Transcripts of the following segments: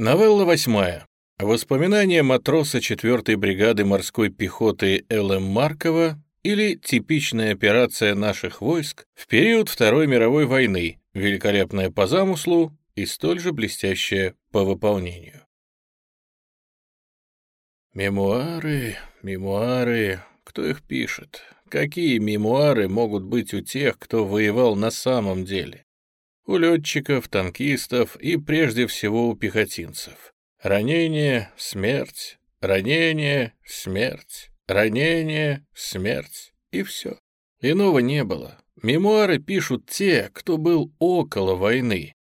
Новелла восьмая. Воспоминания матроса 4-й бригады морской пехоты Л.М. Маркова или типичная операция наших войск в период Второй мировой войны, великолепная по замыслу и столь же блестящая по выполнению. Мемуары, мемуары, кто их пишет? Какие мемуары могут быть у тех, кто воевал на самом деле? У летчиков, танкистов и прежде всего у пехотинцев. Ранение, смерть, ранение, смерть, ранение, смерть и все. Иного не было. Мемуары пишут те, кто был около войны.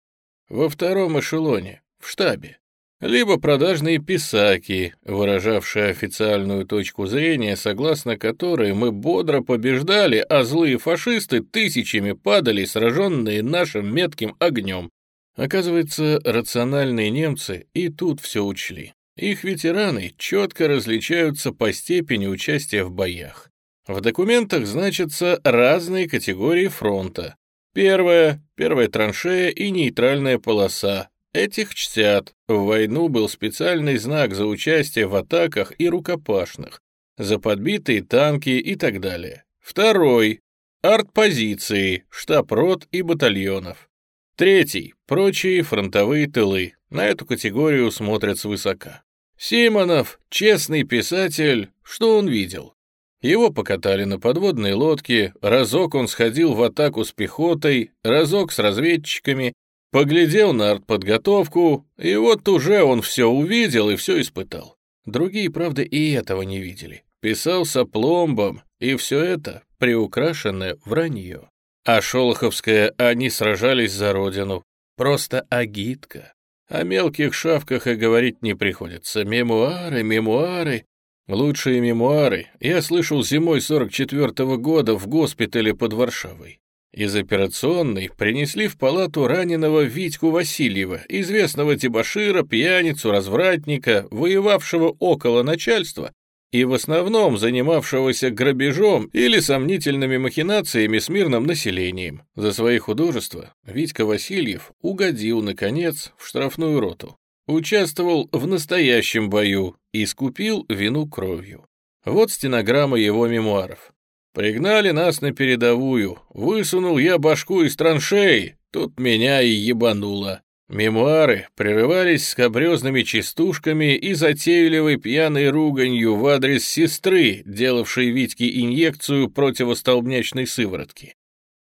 Во втором эшелоне, в штабе либо продажные писаки, выражавшие официальную точку зрения, согласно которой мы бодро побеждали, а злые фашисты тысячами падали, сраженные нашим метким огнем. Оказывается, рациональные немцы и тут все учли. Их ветераны четко различаются по степени участия в боях. В документах значатся разные категории фронта. Первая, первая траншея и нейтральная полоса, Этих чтят. В войну был специальный знак за участие в атаках и рукопашных, за подбитые танки и так далее. Второй — артпозиции, штаб-рот и батальонов. Третий — прочие фронтовые тылы. На эту категорию смотрят свысока. Симонов, честный писатель, что он видел? Его покатали на подводной лодке, разок он сходил в атаку с пехотой, разок с разведчиками, Поглядел на артподготовку, и вот уже он все увидел и все испытал. Другие, правда, и этого не видели. Писал с опломбом, и все это приукрашенное вранье. А Шолоховская они сражались за родину. Просто агитка. О мелких шавках и говорить не приходится. Мемуары, мемуары. Лучшие мемуары я слышал зимой 44-го года в госпитале под Варшавой. Из операционной принесли в палату раненого Витьку Васильева, известного дебошира, пьяницу, развратника, воевавшего около начальства и в основном занимавшегося грабежом или сомнительными махинациями с мирным населением. За свои художества Витька Васильев угодил, наконец, в штрафную роту. Участвовал в настоящем бою и скупил вину кровью. Вот стенограмма его мемуаров. Пригнали нас на передовую. Высунул я башку из траншеи. Тут меня и ебануло. Мемуары прерывались скобрезными частушками и затейливой пьяной руганью в адрес сестры, делавшей Витьке инъекцию противостолбнячной сыворотки.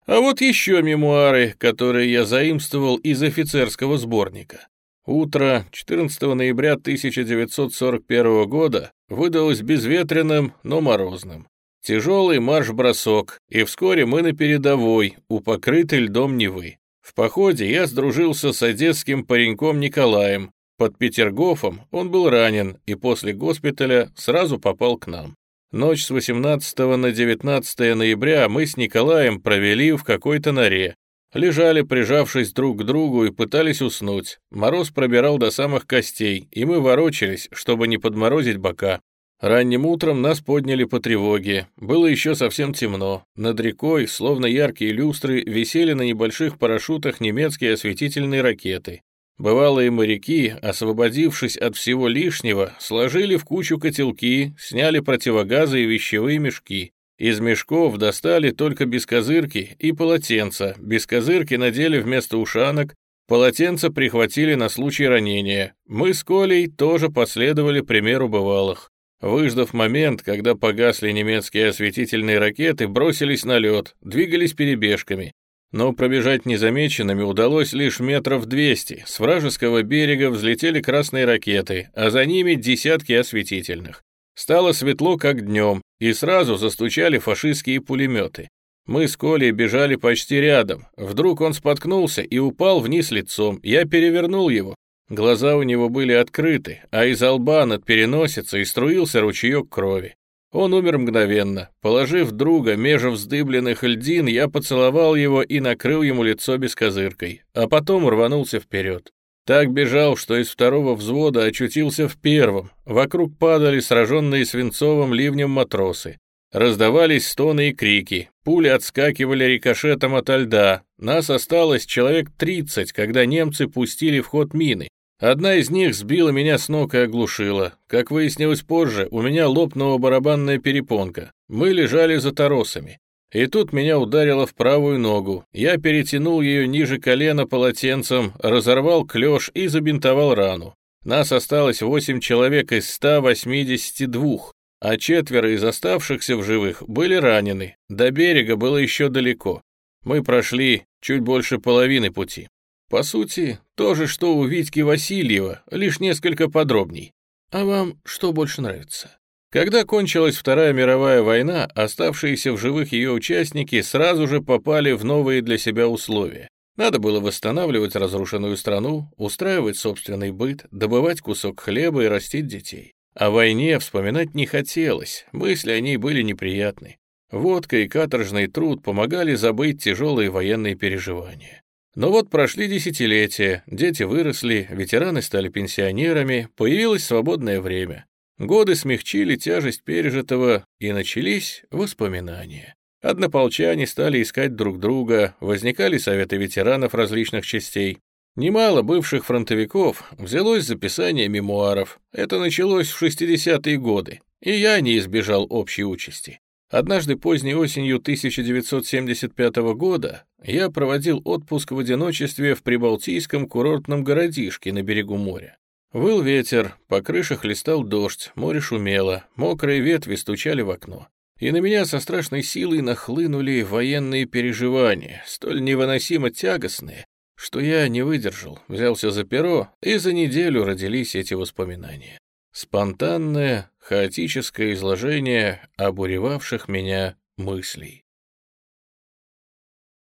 А вот еще мемуары, которые я заимствовал из офицерского сборника. Утро 14 ноября 1941 года выдалось безветренным, но морозным. Тяжелый марш-бросок, и вскоре мы на передовой, у покрытой льдом Невы. В походе я сдружился с одесским пареньком Николаем. Под Петергофом он был ранен и после госпиталя сразу попал к нам. Ночь с 18 на 19 ноября мы с Николаем провели в какой-то норе. Лежали, прижавшись друг к другу, и пытались уснуть. Мороз пробирал до самых костей, и мы ворочались, чтобы не подморозить бока. Ранним утром нас подняли по тревоге. Было еще совсем темно. Над рекой, словно яркие люстры, висели на небольших парашютах немецкие осветительные ракеты. Бывалые моряки, освободившись от всего лишнего, сложили в кучу котелки, сняли противогазы и вещевые мешки. Из мешков достали только бескозырки и полотенца. Бескозырки надели вместо ушанок, полотенца прихватили на случай ранения. Мы с Колей тоже последовали примеру бывалых. Выждав момент, когда погасли немецкие осветительные ракеты, бросились на лед, двигались перебежками. Но пробежать незамеченными удалось лишь метров двести. С вражеского берега взлетели красные ракеты, а за ними десятки осветительных. Стало светло, как днем, и сразу застучали фашистские пулеметы. Мы с Колей бежали почти рядом. Вдруг он споткнулся и упал вниз лицом. Я перевернул его. Глаза у него были открыты, а из лба над переносицей струился ручеек крови. Он умер мгновенно. Положив друга меж вздыбленных льдин, я поцеловал его и накрыл ему лицо бескозыркой, а потом рванулся вперед. Так бежал, что из второго взвода очутился в первом. Вокруг падали сраженные свинцовым ливнем матросы. Раздавались стоны и крики. Пули отскакивали рикошетом ото льда. Нас осталось человек тридцать, когда немцы пустили в ход мины. Одна из них сбила меня с ног и оглушила. Как выяснилось позже, у меня лопнула барабанная перепонка. Мы лежали за торосами. И тут меня ударило в правую ногу. Я перетянул ее ниже колена полотенцем, разорвал клеш и забинтовал рану. Нас осталось 8 человек из 182, а четверо из оставшихся в живых были ранены. До берега было еще далеко. Мы прошли чуть больше половины пути. По сути, то же, что у Витьки Васильева, лишь несколько подробней. А вам что больше нравится? Когда кончилась Вторая мировая война, оставшиеся в живых ее участники сразу же попали в новые для себя условия. Надо было восстанавливать разрушенную страну, устраивать собственный быт, добывать кусок хлеба и растить детей. О войне вспоминать не хотелось, мысли о ней были неприятны. Водка и каторжный труд помогали забыть тяжелые военные переживания. Но вот прошли десятилетия, дети выросли, ветераны стали пенсионерами, появилось свободное время. Годы смягчили тяжесть пережитого, и начались воспоминания. Однополчане стали искать друг друга, возникали советы ветеранов различных частей. Немало бывших фронтовиков взялось записание мемуаров. Это началось в 60-е годы, и я не избежал общей участи. Однажды поздней осенью 1975 года я проводил отпуск в одиночестве в прибалтийском курортном городишке на берегу моря. Выл ветер, по крыше хлестал дождь, море шумело, мокрые ветви стучали в окно и на меня со страшной силой нахлынули военные переживания, столь невыносимо тягостные, что я не выдержал, взялся за перо, и за неделю родились эти воспоминания. Спонтанное, хаотическое изложение обуревавших меня мыслей.